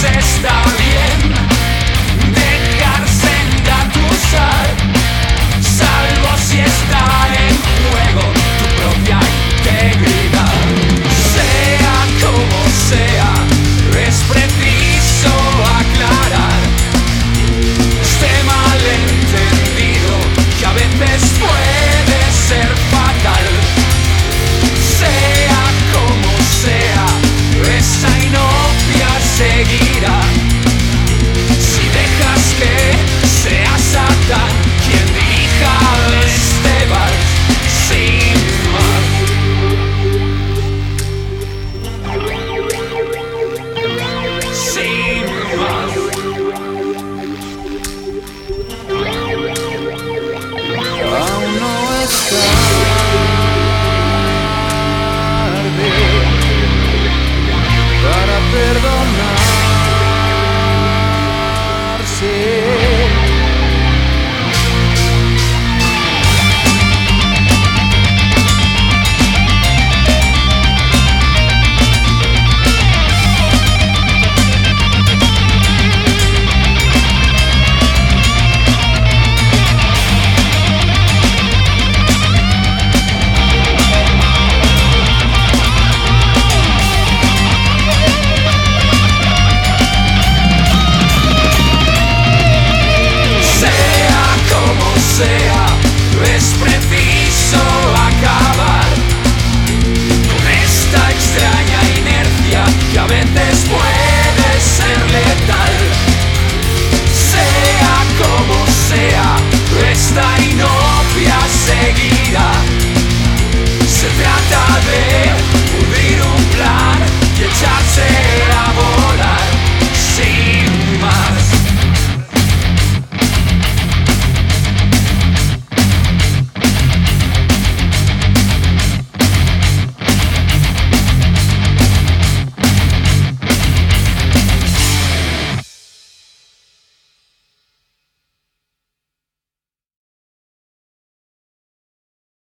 se está